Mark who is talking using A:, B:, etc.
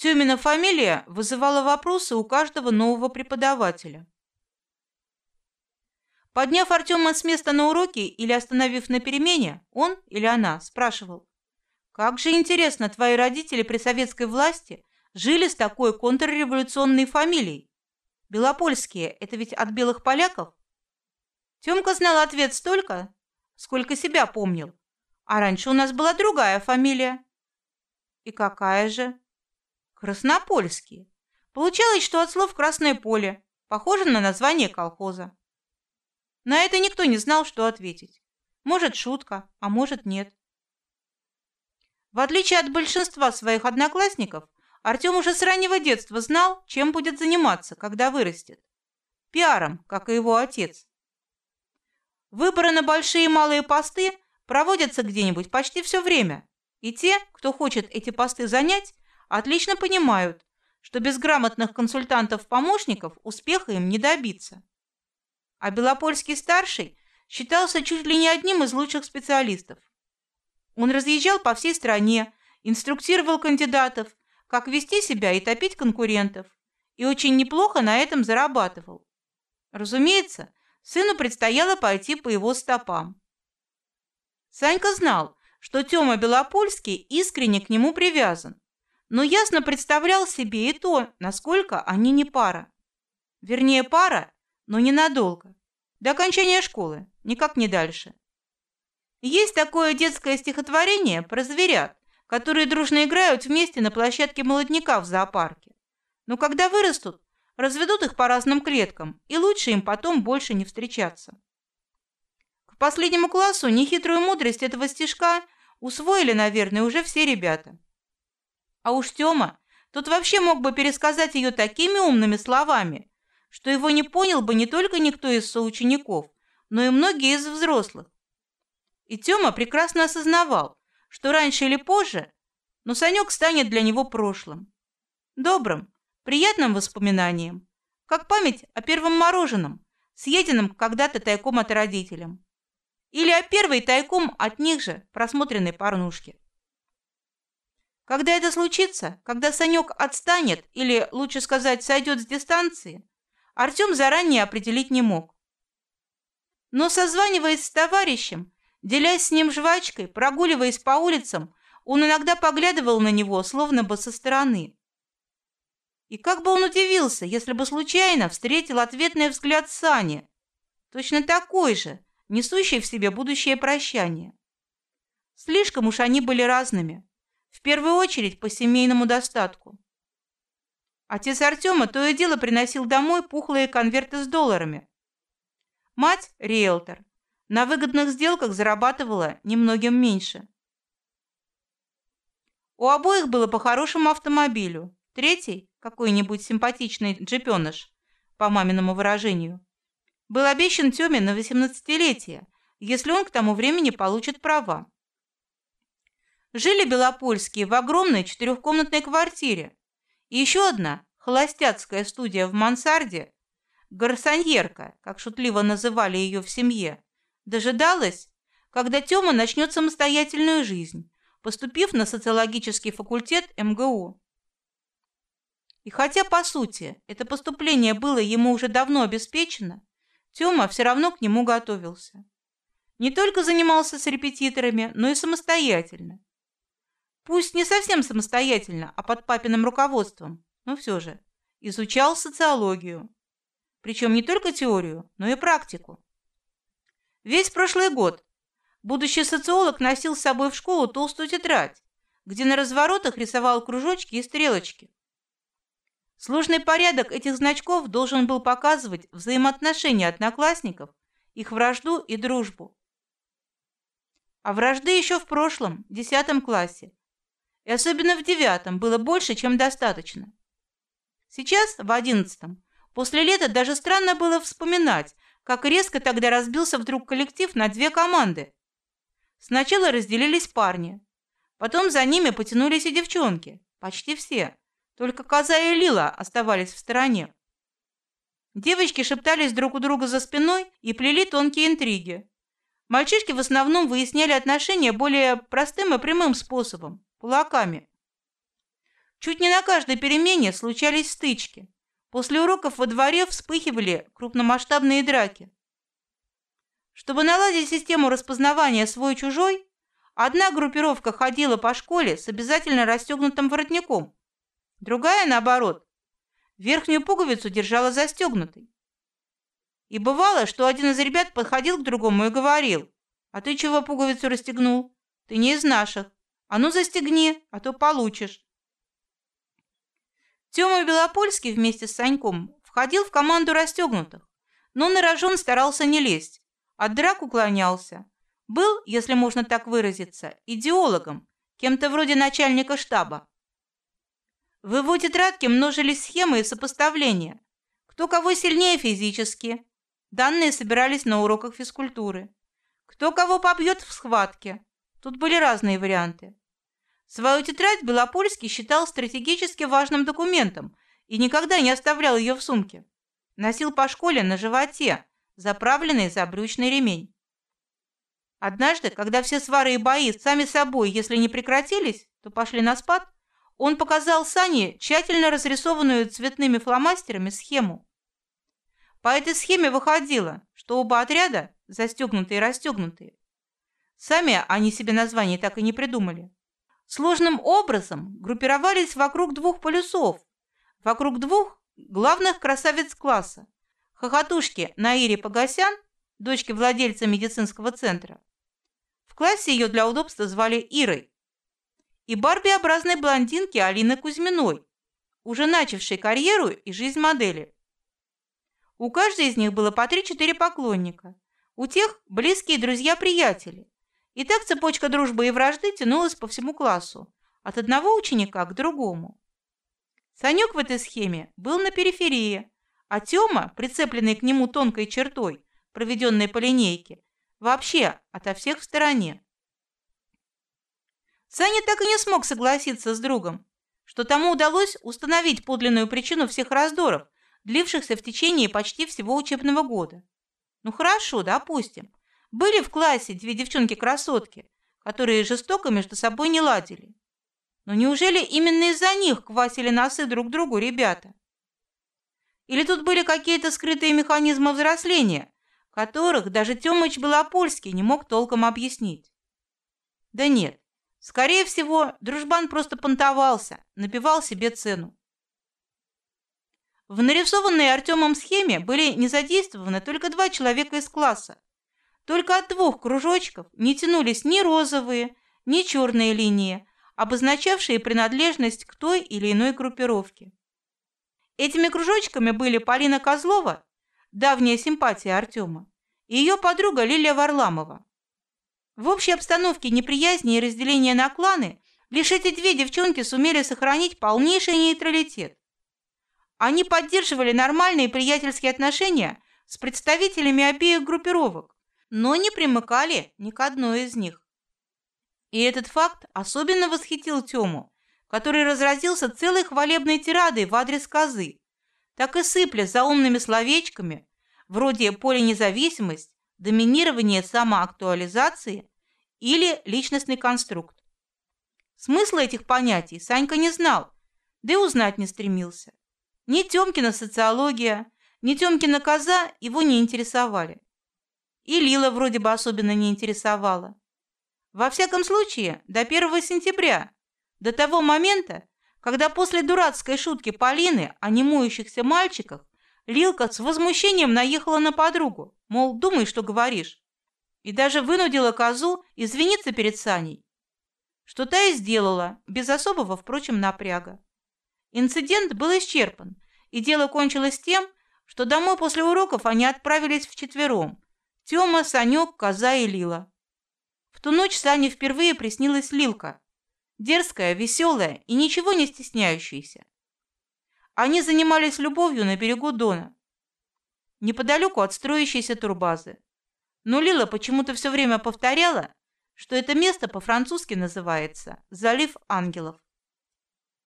A: Тёмина фамилия вызывала вопросы у каждого нового преподавателя. Подняв Артема с места на уроке или остановив на перемене, он или она спрашивал: "Как же интересно, твои родители при советской власти жили с такой контрреволюционной фамилией? Белопольские – это ведь от белых поляков?" Тёмка знал ответ столько, сколько себя помнил. А раньше у нас была другая фамилия. И какая же? Краснопольские. Получалось, что от слов Красное поле, похоже на название колхоза. На это никто не знал, что ответить. Может, шутка, а может, нет. В отличие от большинства своих одноклассников, Артем уже с раннего детства знал, чем будет заниматься, когда вырастет. Пиаром, как и его отец. Выборы на большие и малые посты проводятся где-нибудь почти все время, и те, кто хочет эти посты занять, отлично понимают, что без грамотных консультантов-помощников успеха им не добиться. А Белопольский старший считался чуть ли не одним из лучших специалистов. Он разъезжал по всей стране, инструктировал кандидатов, как вести себя и топить конкурентов, и очень неплохо на этом зарабатывал. Разумеется, сыну предстояло пойти по его стопам. Санька знал, что Тёма Белопольский искренне к нему привязан, но ясно представлял себе и то, насколько они не пара. Вернее, пара, но ненадолго. До окончания школы, никак не дальше. Есть такое детское стихотворение про зверят, которые дружно играют вместе на площадке молодняка в зоопарке. Но когда вырастут, разведут их по разным клеткам, и лучше им потом больше не встречаться. К последнему классу нехитрую мудрость этого стишка усвоили, наверное, уже все ребята. А уж Тёма, тут вообще мог бы пересказать ее такими умными словами, что его не понял бы не только никто из соучеников, но и многие из взрослых. И Тёма прекрасно осознавал, что раньше или позже, но Санек станет для него прошлым, добрым, приятным воспоминанием, как память о первом мороженом, съеденном когда-то тайком от родителей, или о первой тайком от них же просмотренной порнушке. Когда это случится, когда Санек отстанет или, лучше сказать, сойдет с дистанции, Артем заранее определить не мог. Но созваниваясь с товарищем, делясь с ним жвачкой, прогуливаясь по улицам, он иногда поглядывал на него, словно бы со стороны. И как бы он удивился, если бы случайно встретил ответный взгляд Сани, точно такой же, несущий в себе будущее прощание. Слишком уж они были разными, в первую очередь по семейному достатку. Отец Артема то и дело приносил домой пухлые конверты с долларами. Мать, риэлтор, на выгодных сделках зарабатывала немногим меньше. У обоих было по хорошему автомобилю. Третий, какой-нибудь симпатичный джипеныш, по маминому выражению, был обещан Тёме на восемнадцатилетие, если он к тому времени получит права. Жили Белопольские в огромной четырехкомнатной квартире, и еще одна холостяцкая студия в мансарде, гарсоньерка, как шутливо называли ее в семье, дожидалась, когда Тёма начнет самостоятельную жизнь, поступив на социологический факультет МГУ. И хотя по сути это поступление было ему уже давно обеспечено, Тёма все равно к нему готовился. Не только занимался с репетиторами, но и самостоятельно. Пусть не совсем самостоятельно, а под папиным руководством, но все же изучал социологию, причем не только теорию, но и практику. Весь прошлый год будущий социолог носил с собой в школу толстую тетрадь, где на разворотах рисовал кружочки и стрелочки. Сложный порядок этих значков должен был показывать взаимоотношения одноклассников, их вражду и дружбу. А вражды еще в прошлом, десятом классе, и особенно в девятом было больше, чем достаточно. Сейчас, в одиннадцатом, после лета даже странно было вспоминать, как резко тогда разбился вдруг коллектив на две команды. Сначала разделились парни, потом за ними потянулись и девчонки, почти все. Только Коза и Лила оставались в стороне. Девочки шептались друг у друга за спиной и плели тонкие интриги. Мальчишки в основном выясняли отношения более простым и прямым способом кулаками. Чуть не на каждой перемене случались стычки. После уроков во дворе вспыхивали крупномасштабные драки. Чтобы наладить систему распознавания свой-чужой, одна группировка ходила по школе с обязательно расстегнутым воротником, другая, наоборот, верхнюю пуговицу держала застегнутой. И бывало, что один из ребят подходил к другому и говорил, «А ты чего пуговицу расстегнул? Ты не из наших. А ну застегни, а то получишь». Тёма Белопольский вместе с Саньком входил в команду расстегнутых, но на рожон старался не лезть, от драк уклонялся. Был, если можно так выразиться, идеологом, кем-то вроде начальника штаба. В его тетрадке множились схемы и сопоставления. Кто кого сильнее физически. Данные собирались на уроках физкультуры. Кто кого побьет в схватке. Тут были разные варианты. Свою тетрадь Белопольский считал стратегически важным документом и никогда не оставлял ее в сумке. Носил по школе на животе, заправленный за брючный ремень. Однажды, когда все свары и бои сами собой, если не прекратились, то пошли на спад, он показал Сане тщательно разрисованную цветными фломастерами схему. По этой схеме выходило, что оба отряда застегнутые и расстегнутые. Сами они себе название так и не придумали сложным образом группировались вокруг двух полюсов, вокруг двух главных красавиц класса. Хохотушки Наире Погосян, дочки владельца медицинского центра. В классе ее для удобства звали Ирой. И барби-образной блондинки Алины Кузьминой, уже начавшей карьеру и жизнь модели. У каждой из них было по 3-4 поклонника. У тех близкие друзья-приятели. И так цепочка дружбы и вражды тянулась по всему классу, от одного ученика к другому. Санек в этой схеме был на периферии, а Тёма, прицепленный к нему тонкой чертой, проведенной по линейке, вообще ото всех в стороне. Саня так и не смог согласиться с другом, что тому удалось установить подлинную причину всех раздоров, длившихся в течение почти всего учебного года. Ну хорошо, допустим. Были в классе две девчонки-красотки, которые жестоко между собой не ладили. Но неужели именно из-за них квасили носы друг другу ребята? Или тут были какие-то скрытые механизмы взросления, которых даже Тёмыч Белопольский не мог толком объяснить? Да нет, скорее всего, дружбан просто понтовался, напивал себе цену. В нарисованной Артемом схеме были не задействованы только два человека из класса, только от двух кружочков не тянулись ни розовые, ни черные линии, обозначавшие принадлежность к той или иной группировке. Этими кружочками были Полина Козлова, давняя симпатия Артема, и ее подруга Лилия Варламова. В общей обстановке неприязни и разделения на кланы лишь эти две девчонки сумели сохранить полнейший нейтралитет. Они поддерживали нормальные приятельские отношения с представителями обеих группировок, но не примыкали ни к одной из них. И этот факт особенно восхитил Тему, который разразился целой хвалебной тирадой в адрес козы, так и сыпля заумными словечками, вроде полинезависимость, доминирование самоактуализации или личностный конструкт. Смысла этих понятий Санька не знал, да и узнать не стремился. Ни Тёмкина социология, ни Тёмкина коза его не интересовали. И Лила вроде бы особенно не интересовала. Во всяком случае, до 1 сентября, до того момента, когда после дурацкой шутки Полины о немоющихся мальчиках Лилка с возмущением наехала на подругу, мол, думай, что говоришь, и даже вынудила козу извиниться перед Саней, что та и сделала, без особого, впрочем, напряга. Инцидент был исчерпан, и дело кончилось тем, что домой после уроков они отправились вчетвером, Тёма, Санек, Коза и Лила. В ту ночь Сане впервые приснилась Лилка, дерзкая, веселая и ничего не стесняющаяся. Они занимались любовью на берегу Дона, неподалеку от строящейся турбазы. Но Лила почему-то все время повторяла, что это место по-французски называется «Залив ангелов».